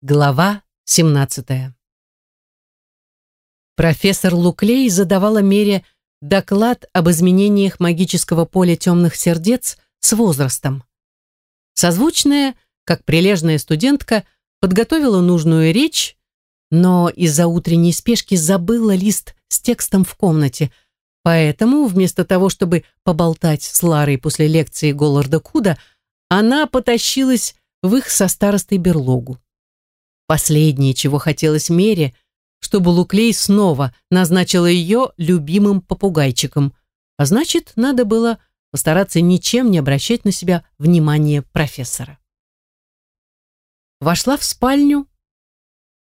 Глава 17 Профессор Луклей задавала Мере доклад об изменениях магического поля темных сердец с возрастом. Созвучная, как прилежная студентка, подготовила нужную речь, но из-за утренней спешки забыла лист с текстом в комнате, поэтому вместо того, чтобы поболтать с Ларой после лекции Голларда Куда, она потащилась в их со старостой берлогу. Последнее, чего хотелось Мере, чтобы Луклей снова назначила ее любимым попугайчиком, а значит, надо было постараться ничем не обращать на себя внимание профессора. Вошла в спальню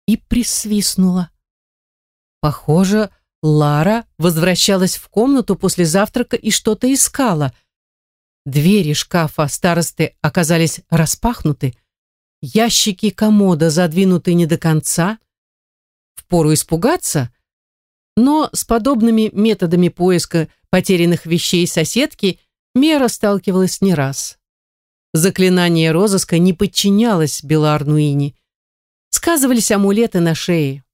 и присвистнула. Похоже, Лара возвращалась в комнату после завтрака и что-то искала. Двери шкафа старосты оказались распахнуты, Ящики комода задвинуты не до конца. Впору испугаться, но с подобными методами поиска потерянных вещей соседки Мера сталкивалась не раз. Заклинание розыска не подчинялось Беларнуине. Сказывались амулеты на шее,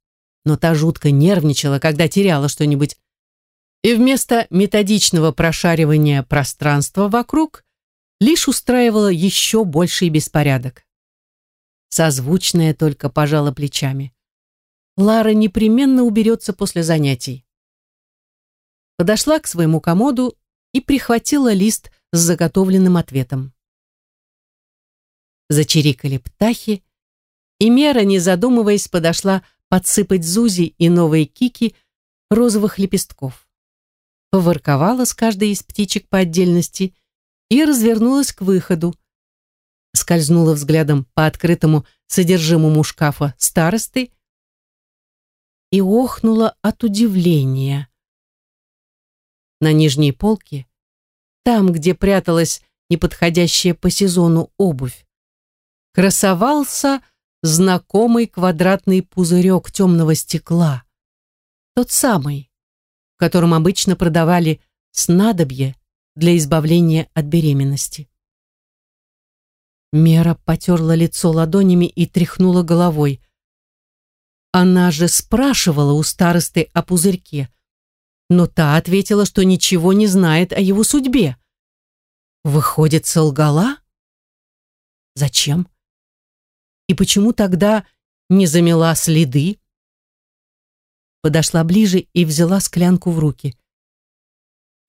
но та жутко нервничала, когда теряла что-нибудь, и вместо методичного прошаривания пространства вокруг лишь устраивала еще больший беспорядок. Созвучная только пожала плечами. Лара непременно уберется после занятий. Подошла к своему комоду и прихватила лист с заготовленным ответом. Зачирикали птахи, и Мера, не задумываясь, подошла подсыпать Зузи и новые кики розовых лепестков. Поворковала с каждой из птичек по отдельности и развернулась к выходу, скользнула взглядом по открытому содержимому шкафа старосты и охнула от удивления. На нижней полке, там, где пряталась неподходящая по сезону обувь, красовался знакомый квадратный пузырек темного стекла, тот самый, в котором обычно продавали снадобье для избавления от беременности. Мера потерла лицо ладонями и тряхнула головой. Она же спрашивала у старосты о пузырьке, но та ответила, что ничего не знает о его судьбе. Выходит, солгала? Зачем? И почему тогда не замела следы? Подошла ближе и взяла склянку в руки.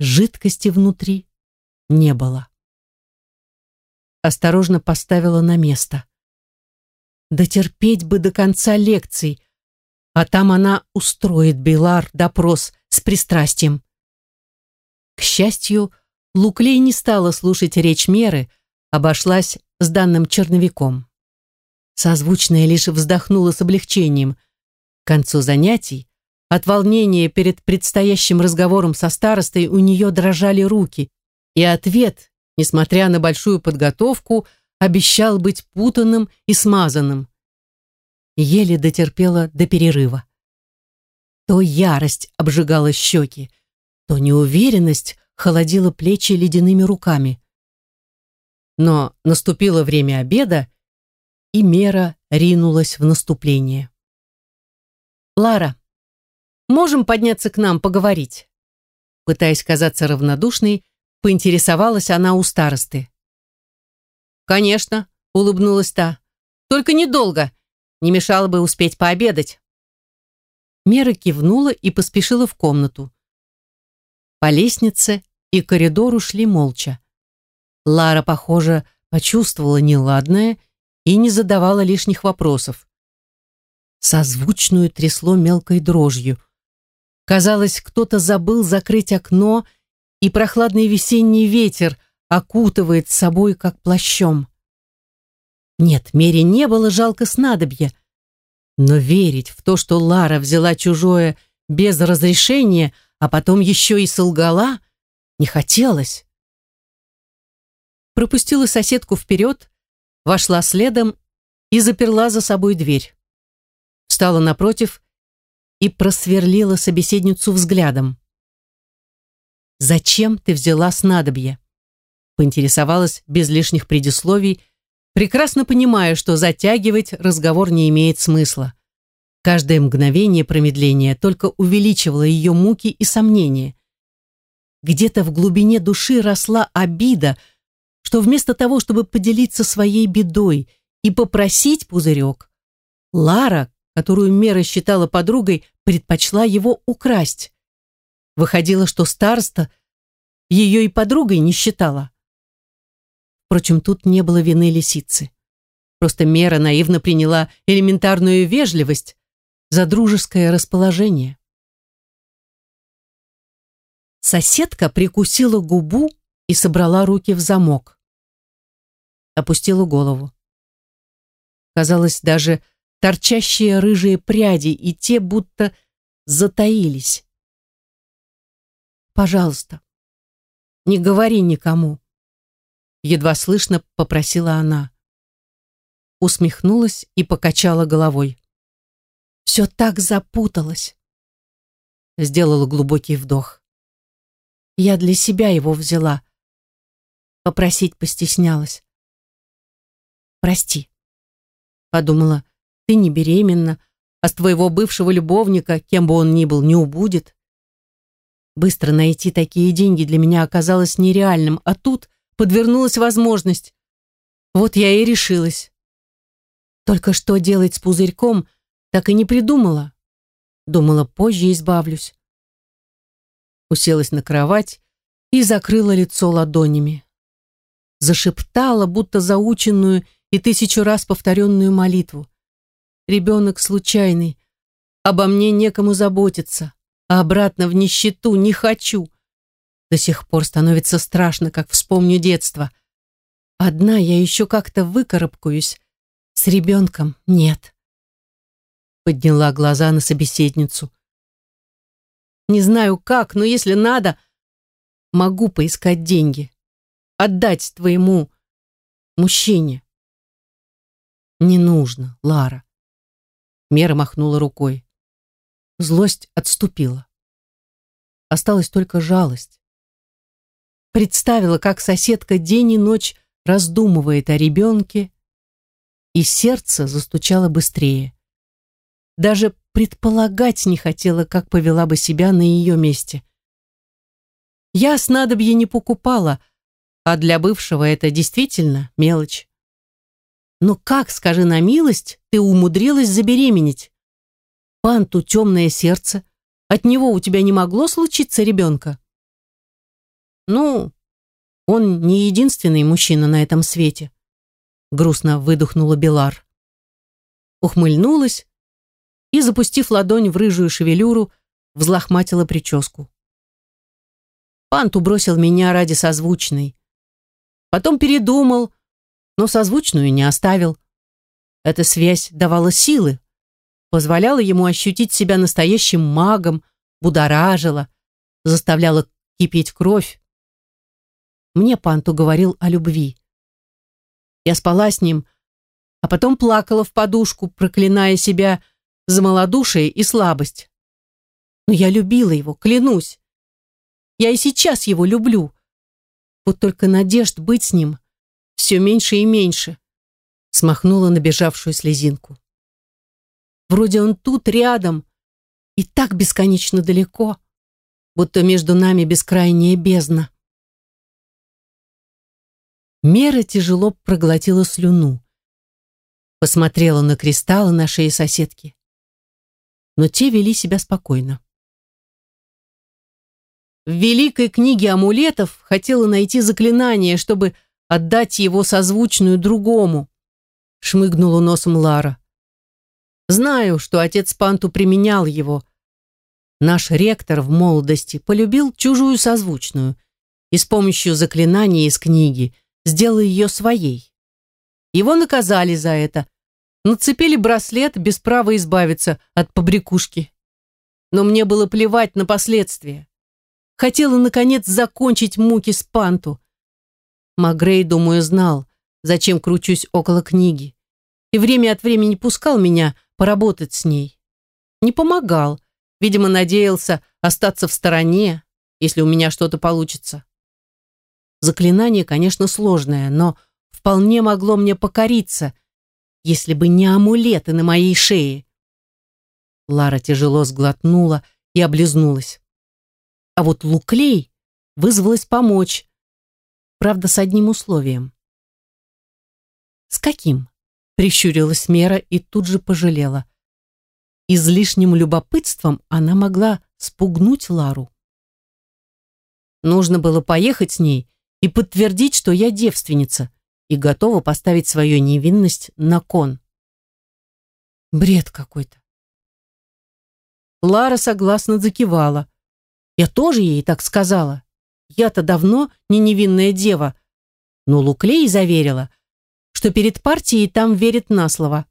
Жидкости внутри не было осторожно поставила на место. Дотерпеть бы до конца лекций, а там она устроит Белар допрос с пристрастием. К счастью, Луклей не стала слушать речь меры, обошлась с данным черновиком. Созвучная лишь вздохнула с облегчением. К концу занятий от волнения перед предстоящим разговором со старостой у нее дрожали руки, и ответ несмотря на большую подготовку, обещал быть путанным и смазанным. Еле дотерпела до перерыва. То ярость обжигала щеки, то неуверенность холодила плечи ледяными руками. Но наступило время обеда, и Мера ринулась в наступление. «Лара, можем подняться к нам поговорить?» Пытаясь казаться равнодушной, поинтересовалась она у старосты. «Конечно», — улыбнулась та. «Только недолго. Не мешало бы успеть пообедать». Мера кивнула и поспешила в комнату. По лестнице и коридору шли молча. Лара, похоже, почувствовала неладное и не задавала лишних вопросов. Созвучную трясло мелкой дрожью. Казалось, кто-то забыл закрыть окно и прохладный весенний ветер окутывает собой, как плащом. Нет, Мере не было жалко снадобья, но верить в то, что Лара взяла чужое без разрешения, а потом еще и солгала, не хотелось. Пропустила соседку вперед, вошла следом и заперла за собой дверь. Встала напротив и просверлила собеседницу взглядом. «Зачем ты взяла снадобье?» Поинтересовалась без лишних предисловий, прекрасно понимая, что затягивать разговор не имеет смысла. Каждое мгновение промедления только увеличивало ее муки и сомнения. Где-то в глубине души росла обида, что вместо того, чтобы поделиться своей бедой и попросить пузырек, Лара, которую Мера считала подругой, предпочла его украсть. Выходило, что староста ее и подругой не считала. Впрочем, тут не было вины лисицы. Просто Мера наивно приняла элементарную вежливость за дружеское расположение. Соседка прикусила губу и собрала руки в замок. Опустила голову. Казалось, даже торчащие рыжие пряди и те будто затаились. «Пожалуйста, не говори никому», — едва слышно попросила она. Усмехнулась и покачала головой. «Все так запуталось», — сделала глубокий вдох. Я для себя его взяла. Попросить постеснялась. «Прости», — подумала, — «ты не беременна, а с твоего бывшего любовника, кем бы он ни был, не убудет». Быстро найти такие деньги для меня оказалось нереальным, а тут подвернулась возможность. Вот я и решилась. Только что делать с пузырьком, так и не придумала. Думала, позже избавлюсь уселась на кровать и закрыла лицо ладонями. Зашептала, будто заученную и тысячу раз повторенную молитву. Ребенок случайный, обо мне некому заботиться, а обратно в нищету не хочу. До сих пор становится страшно, как вспомню детство. Одна я еще как-то выкарабкаюсь, с ребенком нет. Подняла глаза на собеседницу. Не знаю как, но если надо, могу поискать деньги. Отдать твоему мужчине. Не нужно, Лара. Мера махнула рукой. Злость отступила. Осталась только жалость. Представила, как соседка день и ночь раздумывает о ребенке, и сердце застучало быстрее. Даже предполагать не хотела, как повела бы себя на ее месте. Я снадобье не покупала, а для бывшего это действительно мелочь. Но как, скажи на милость, ты умудрилась забеременеть? Панту темное сердце, от него у тебя не могло случиться ребенка? Ну, он не единственный мужчина на этом свете. Грустно выдохнула Белар. Ухмыльнулась, и, запустив ладонь в рыжую шевелюру, взлохматила прическу. Панту бросил меня ради созвучной. Потом передумал, но созвучную не оставил. Эта связь давала силы, позволяла ему ощутить себя настоящим магом, будоражила, заставляла кипеть кровь. Мне Панту говорил о любви. Я спала с ним, а потом плакала в подушку, проклиная себя, за малодушие и слабость. Но я любила его, клянусь. Я и сейчас его люблю. Вот только надежд быть с ним все меньше и меньше. Смахнула набежавшую слезинку. Вроде он тут, рядом, и так бесконечно далеко, будто между нами бескрайняя бездна. Мера тяжело проглотила слюну. Посмотрела на кристаллы на шее соседки но те вели себя спокойно. В великой книге амулетов хотела найти заклинание, чтобы отдать его созвучную другому. Шмыгнула носом Лара. Знаю, что отец Панту применял его. Наш ректор в молодости полюбил чужую созвучную и с помощью заклинания из книги сделал ее своей. Его наказали за это, нацепили браслет без права избавиться от побрякушки. Но мне было плевать на последствия. Хотела, наконец, закончить муки с панту. Магрей, думаю, знал, зачем кручусь около книги. И время от времени пускал меня поработать с ней. Не помогал. Видимо, надеялся остаться в стороне, если у меня что-то получится. Заклинание, конечно, сложное, но вполне могло мне покориться, если бы не амулеты на моей шее. Лара тяжело сглотнула и облизнулась. А вот Луклей вызвалась помочь, правда, с одним условием. «С каким?» — прищурилась Мера и тут же пожалела. Излишним любопытством она могла спугнуть Лару. Нужно было поехать с ней и подтвердить, что я девственница и готова поставить свою невинность на кон. Бред какой-то. Лара согласно закивала. Я тоже ей так сказала. Я-то давно не невинная дева, но Луклей заверила, что перед партией там верит на слово.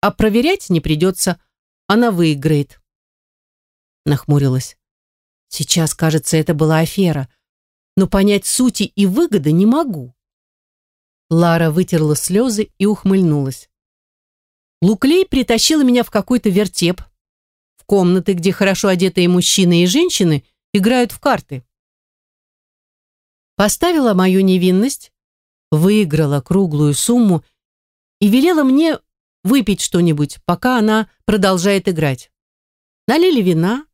А проверять не придется, она выиграет. Нахмурилась. Сейчас, кажется, это была афера, но понять сути и выгоды не могу. Лара вытерла слезы и ухмыльнулась. Луклей притащила меня в какой-то вертеп, в комнаты, где хорошо одетые мужчины и женщины играют в карты. Поставила мою невинность, выиграла круглую сумму и велела мне выпить что-нибудь, пока она продолжает играть. Налили вина,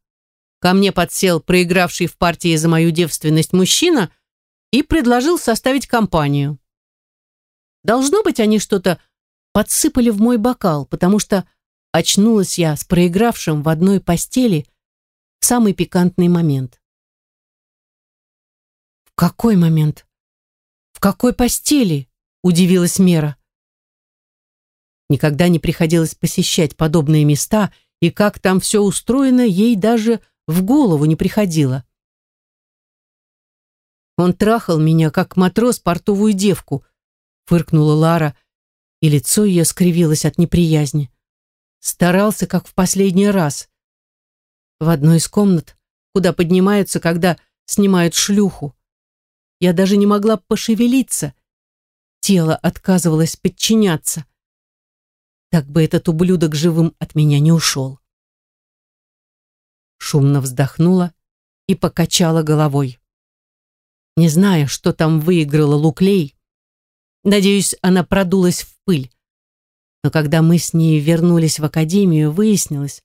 ко мне подсел проигравший в партии за мою девственность мужчина и предложил составить компанию. Должно быть, они что-то подсыпали в мой бокал, потому что очнулась я с проигравшим в одной постели в самый пикантный момент. «В какой момент? Какой постели?» – удивилась Мера. Никогда не приходилось посещать подобные места, и как там все устроено, ей даже в голову не приходило. Он трахал меня, как матрос портовую девку, фыркнула Лара, и лицо ее скривилось от неприязни. Старался, как в последний раз. В одной из комнат, куда поднимаются, когда снимают шлюху. Я даже не могла пошевелиться. Тело отказывалось подчиняться. Так бы этот ублюдок живым от меня не ушел. Шумно вздохнула и покачала головой. Не зная, что там выиграла Луклей, надеюсь, она продулась в пыль. Но когда мы с ней вернулись в академию, выяснилось,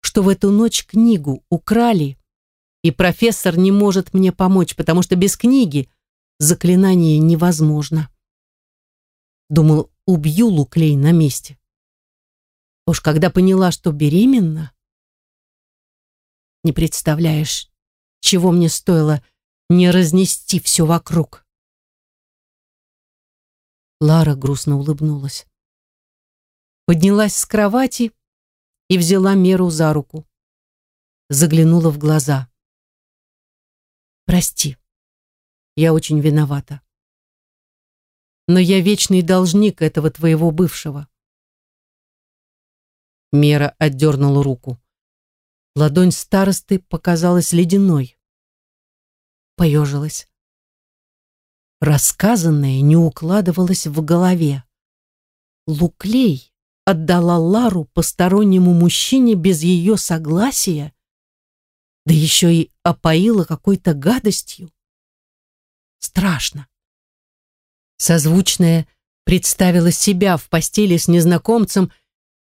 что в эту ночь книгу украли, и профессор не может мне помочь, потому что без книги заклинание невозможно. Думал, убью Луклей на месте. Уж когда поняла, что беременна, не представляешь, чего мне стоило не разнести все вокруг. Лара грустно улыбнулась. Поднялась с кровати и взяла Меру за руку. Заглянула в глаза. «Прости, я очень виновата но я вечный должник этого твоего бывшего. Мера отдернула руку. Ладонь старосты показалась ледяной. Поежилась. Рассказанное не укладывалось в голове. Луклей отдала Лару постороннему мужчине без ее согласия, да еще и опоила какой-то гадостью. Страшно. Созвучная представила себя в постели с незнакомцем,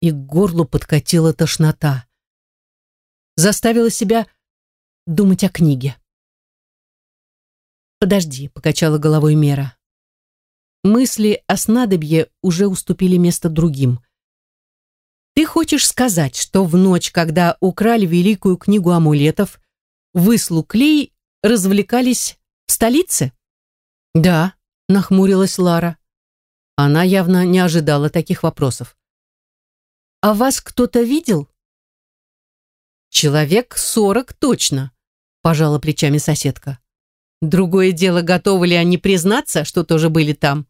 и к горлу подкатила тошнота. Заставила себя думать о книге. «Подожди», — покачала головой Мера. Мысли о снадобье уже уступили место другим. «Ты хочешь сказать, что в ночь, когда украли великую книгу амулетов, вы с Луклей развлекались в столице?» «Да», нахмурилась Лара. Она явно не ожидала таких вопросов. «А вас кто-то видел?» «Человек сорок точно», – пожала плечами соседка. «Другое дело, готовы ли они признаться, что тоже были там?»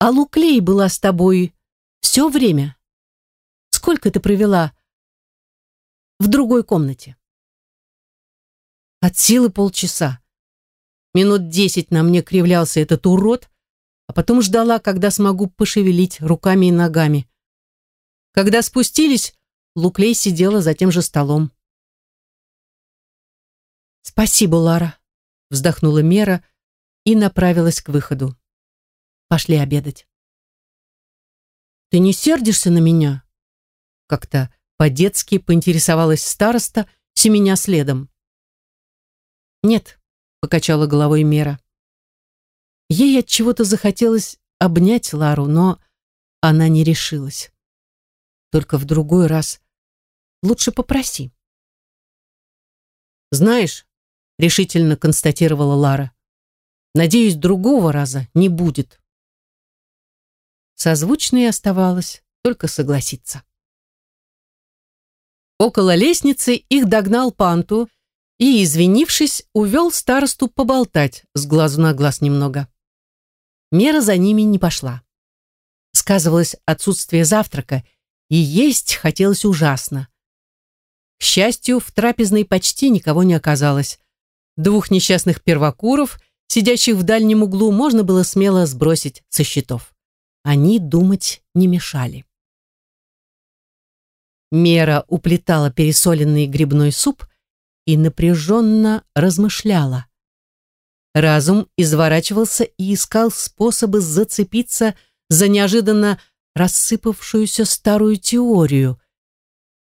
«А Луклей была с тобой все время? Сколько ты провела в другой комнате?» «От силы полчаса», Минут десять на мне кривлялся этот урод, а потом ждала, когда смогу пошевелить руками и ногами. Когда спустились, Луклей сидела за тем же столом. «Спасибо, Лара», — вздохнула Мера и направилась к выходу. Пошли обедать. «Ты не сердишься на меня?» Как-то по-детски поинтересовалась староста, семеня следом. «Нет», — покачала головой Мера. Ей от чего-то захотелось обнять Лару, но она не решилась. Только в другой раз лучше попроси. «Знаешь», — решительно констатировала Лара, «надеюсь, другого раза не будет». Созвучной оставалось только согласиться. Около лестницы их догнал Панту и, извинившись, увел старосту поболтать с глазу на глаз немного. Мера за ними не пошла. Сказывалось отсутствие завтрака, и есть хотелось ужасно. К счастью, в трапезной почти никого не оказалось. Двух несчастных первокуров, сидящих в дальнем углу, можно было смело сбросить со счетов. Они думать не мешали. Мера уплетала пересоленный грибной суп и напряженно размышляла. Разум изворачивался и искал способы зацепиться за неожиданно рассыпавшуюся старую теорию.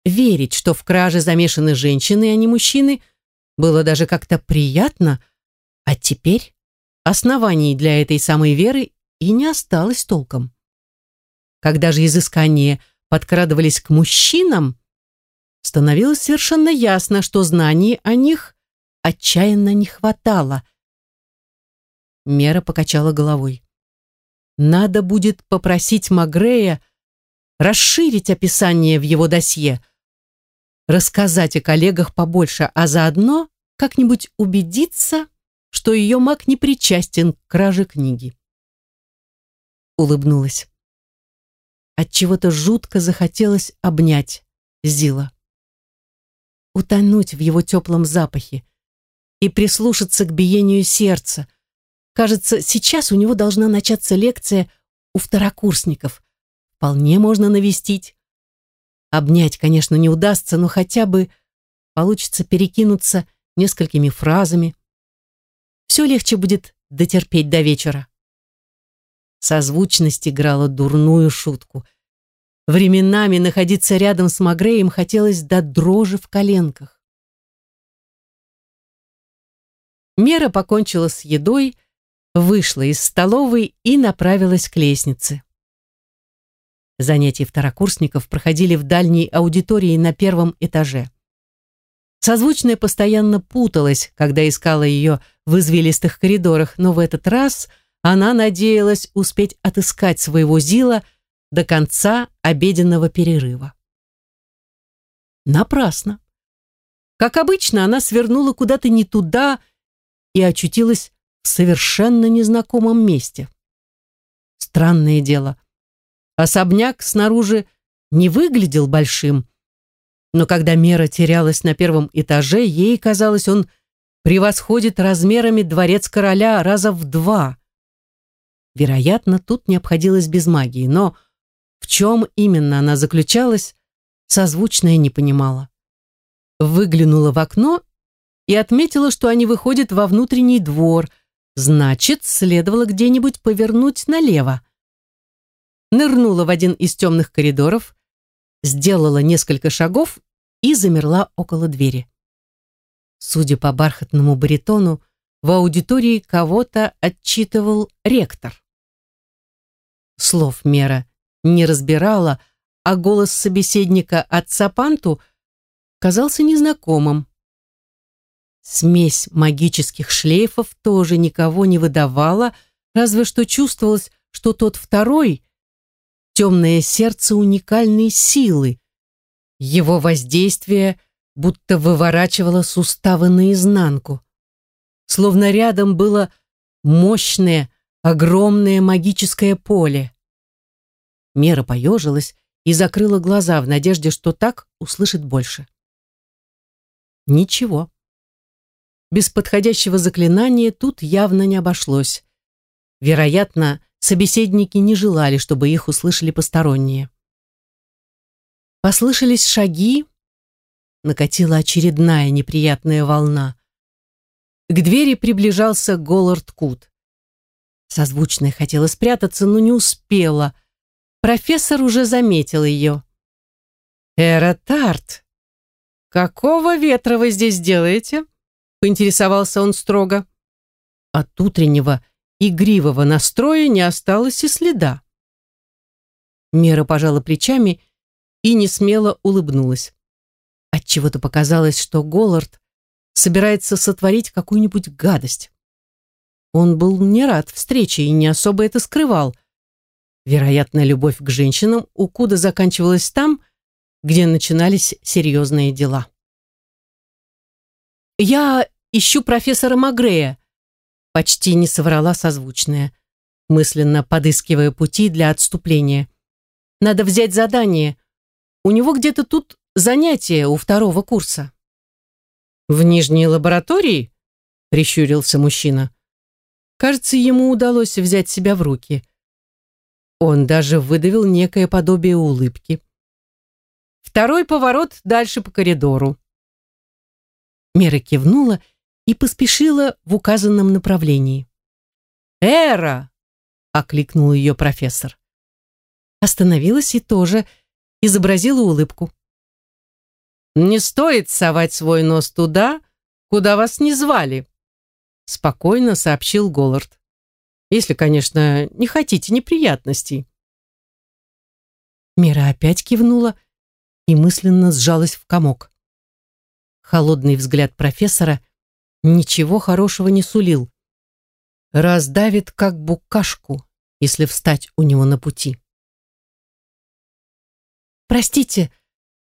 Верить, что в краже замешаны женщины, а не мужчины, было даже как-то приятно, а теперь оснований для этой самой веры и не осталось толком. Когда же изыскания подкрадывались к мужчинам, становилось совершенно ясно, что знаний о них отчаянно не хватало. Мера покачала головой. Надо будет попросить Магрея расширить описание в его досье, рассказать о коллегах побольше, а заодно как-нибудь убедиться, что ее маг не причастен к краже книги. Улыбнулась. От чего-то жутко захотелось обнять Зила. Утонуть в его теплом запахе и прислушаться к биению сердца, Кажется, сейчас у него должна начаться лекция у второкурсников. Вполне можно навестить. Обнять, конечно, не удастся, но хотя бы получится перекинуться несколькими фразами. Все легче будет дотерпеть до вечера. Созвучность играла дурную шутку. Временами находиться рядом с Магреем хотелось до дрожи в коленках. Мера покончила с едой, вышла из столовой и направилась к лестнице. Занятия второкурсников проходили в дальней аудитории на первом этаже. Созвучная постоянно путалась, когда искала ее в извилистых коридорах, но в этот раз она надеялась успеть отыскать своего Зила до конца обеденного перерыва. Напрасно. Как обычно, она свернула куда-то не туда и очутилась в совершенно незнакомом месте. Странное дело. Особняк снаружи не выглядел большим, но когда Мера терялась на первом этаже, ей казалось, он превосходит размерами дворец короля раза в два. Вероятно, тут не обходилось без магии, но в чем именно она заключалась, созвучная не понимала. Выглянула в окно и отметила, что они выходят во внутренний двор – Значит, следовало где-нибудь повернуть налево. Нырнула в один из темных коридоров, сделала несколько шагов и замерла около двери. Судя по бархатному баритону, в аудитории кого-то отчитывал ректор. Слов Мера не разбирала, а голос собеседника отца Панту казался незнакомым. Смесь магических шлейфов тоже никого не выдавала, разве что чувствовалось, что тот второй — темное сердце уникальной силы. Его воздействие будто выворачивало суставы наизнанку. Словно рядом было мощное, огромное магическое поле. Мера поежилась и закрыла глаза в надежде, что так услышит больше. Ничего. Без подходящего заклинания тут явно не обошлось. Вероятно, собеседники не желали, чтобы их услышали посторонние. Послышались шаги, накатила очередная неприятная волна. К двери приближался Голлард Кут. Созвучная хотела спрятаться, но не успела. Профессор уже заметил ее. «Эра Тарт, какого ветра вы здесь делаете?» поинтересовался он строго. От утреннего игривого настроя не осталось и следа. Мера пожала плечами и не смело улыбнулась. Отчего-то показалось, что Голлард собирается сотворить какую-нибудь гадость. Он был не рад встрече и не особо это скрывал. Вероятно, любовь к женщинам у Куда заканчивалась там, где начинались серьезные дела. «Я ищу профессора Магрея», почти не соврала созвучная, мысленно подыскивая пути для отступления. «Надо взять задание. У него где-то тут занятие у второго курса». «В нижней лаборатории?» — прищурился мужчина. Кажется, ему удалось взять себя в руки. Он даже выдавил некое подобие улыбки. Второй поворот дальше по коридору. Мера кивнула и поспешила в указанном направлении. «Эра!» — окликнул ее профессор. Остановилась и тоже изобразила улыбку. «Не стоит совать свой нос туда, куда вас не звали», — спокойно сообщил Голлард. «Если, конечно, не хотите неприятностей». Мира опять кивнула и мысленно сжалась в комок. Холодный взгляд профессора ничего хорошего не сулил. Раздавит, как букашку, если встать у него на пути. «Простите,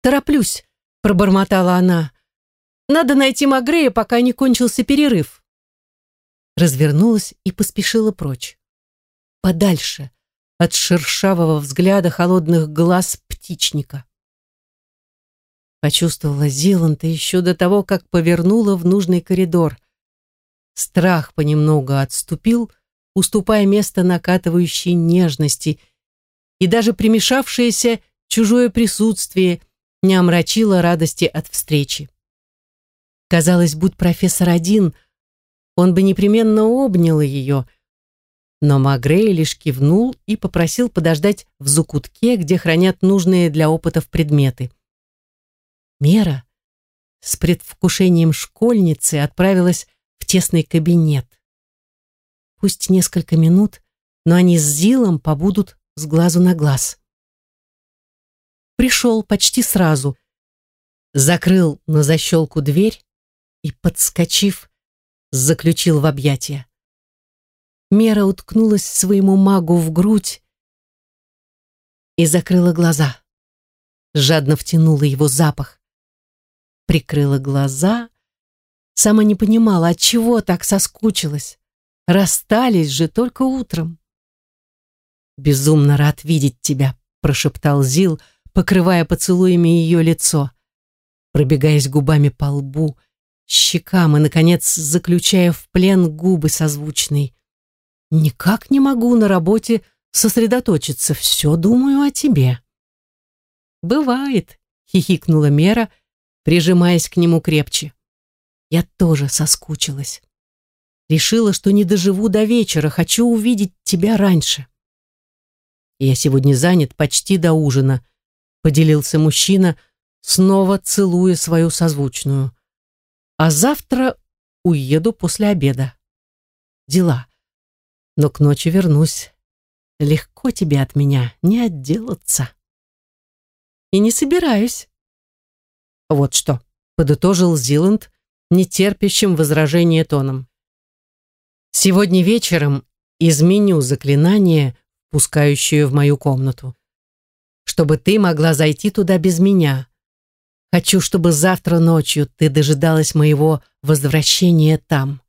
тороплюсь», — пробормотала она. «Надо найти Магрея, пока не кончился перерыв». Развернулась и поспешила прочь. Подальше, от шершавого взгляда холодных глаз птичника. Почувствовала Зиланта еще до того, как повернула в нужный коридор. Страх понемногу отступил, уступая место накатывающей нежности, и даже примешавшееся чужое присутствие не омрачило радости от встречи. Казалось, будь профессор один, он бы непременно обнял ее, но Магрей лишь кивнул и попросил подождать в закутке, где хранят нужные для опытов предметы. Мера с предвкушением школьницы отправилась в тесный кабинет. Пусть несколько минут, но они с Зилом побудут с глазу на глаз. Пришел почти сразу, закрыл на защелку дверь и, подскочив, заключил в объятия. Мера уткнулась своему магу в грудь и закрыла глаза. Жадно втянула его запах прикрыла глаза. Сама не понимала, от чего так соскучилась. Расстались же только утром. «Безумно рад видеть тебя», — прошептал Зил, покрывая поцелуями ее лицо, пробегаясь губами по лбу, щекам и, наконец, заключая в плен губы созвучной. «Никак не могу на работе сосредоточиться, все думаю о тебе». «Бывает», — хихикнула Мера, прижимаясь к нему крепче. Я тоже соскучилась. Решила, что не доживу до вечера, хочу увидеть тебя раньше. Я сегодня занят почти до ужина, поделился мужчина, снова целуя свою созвучную. А завтра уеду после обеда. Дела. Но к ночи вернусь. Легко тебе от меня не отделаться. И не собираюсь. Вот что, подытожил Зиланд, нетерпящим возражения тоном. Сегодня вечером изменю заклинание, пускающее в мою комнату, чтобы ты могла зайти туда без меня. Хочу, чтобы завтра ночью ты дожидалась моего возвращения там.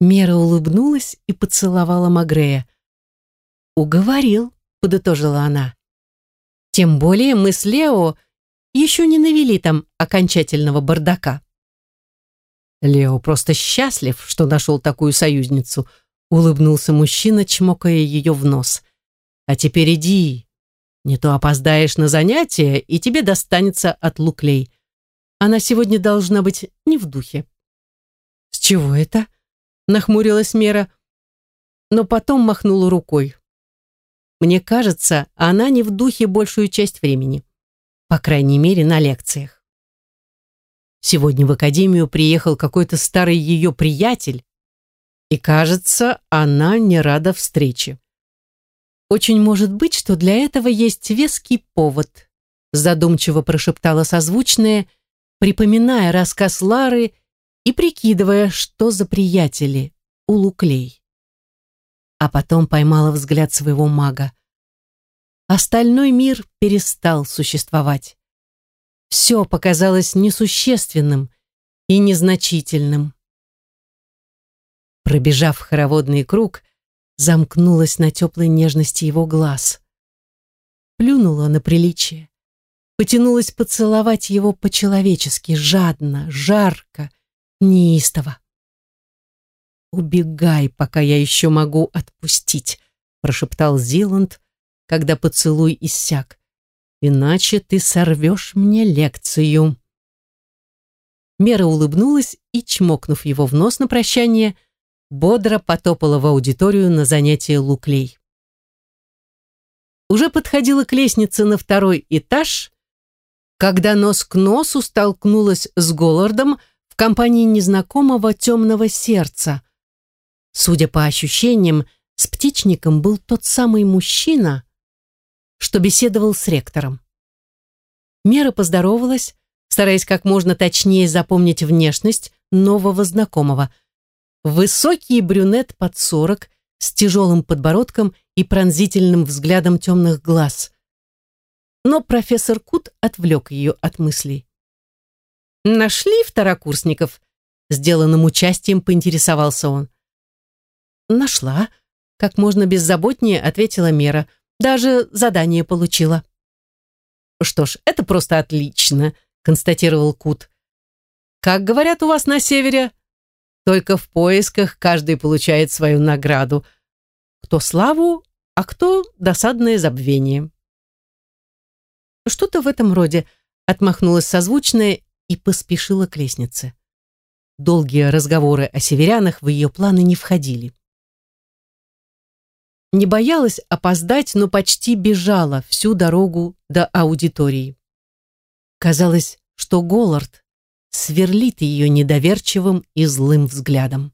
Мера улыбнулась и поцеловала Магрея. «Уговорил», — подытожила она. «Тем более мы с Лео еще не навели там окончательного бардака. Лео просто счастлив, что нашел такую союзницу, улыбнулся мужчина, чмокая ее в нос. А теперь иди, не то опоздаешь на занятия, и тебе достанется от Луклей. Она сегодня должна быть не в духе. С чего это? Нахмурилась Мера. но потом махнула рукой. Мне кажется, она не в духе большую часть времени. По крайней мере, на лекциях. Сегодня в академию приехал какой-то старый ее приятель, и, кажется, она не рада встрече. Очень может быть, что для этого есть веский повод, задумчиво прошептала созвучная, припоминая рассказ Лары и прикидывая, что за приятели у Луклей. А потом поймала взгляд своего мага. Остальной мир перестал существовать. Все показалось несущественным и незначительным. Пробежав хороводный круг, замкнулась на теплой нежности его глаз. Плюнула на приличие, потянулась поцеловать его по-человечески, жадно, жарко, неистово. «Убегай, пока я еще могу отпустить», прошептал Зиланд, когда поцелуй иссяк. «Иначе ты сорвешь мне лекцию». Мера улыбнулась и, чмокнув его в нос на прощание, бодро потопала в аудиторию на занятие Луклей. Уже подходила к лестнице на второй этаж, когда нос к носу столкнулась с Голлардом в компании незнакомого темного сердца. Судя по ощущениям, с птичником был тот самый мужчина, что беседовал с ректором. Мера поздоровалась, стараясь как можно точнее запомнить внешность нового знакомого – Высокий брюнет под сорок, с тяжелым подбородком и пронзительным взглядом темных глаз. Но профессор Кут отвлек ее от мыслей. «Нашли второкурсников?» Сделанным участием поинтересовался он. «Нашла», — как можно беззаботнее ответила Мера. «Даже задание получила». «Что ж, это просто отлично», — констатировал Кут. «Как говорят у вас на севере, только в поисках каждый получает свою награду. Кто славу, а кто досадное забвение. Что-то в этом роде отмахнулась созвучная и поспешила к лестнице. Долгие разговоры о северянах в ее планы не входили. Не боялась опоздать, но почти бежала всю дорогу до аудитории. Казалось, что Голлард сверлит ее недоверчивым и злым взглядом.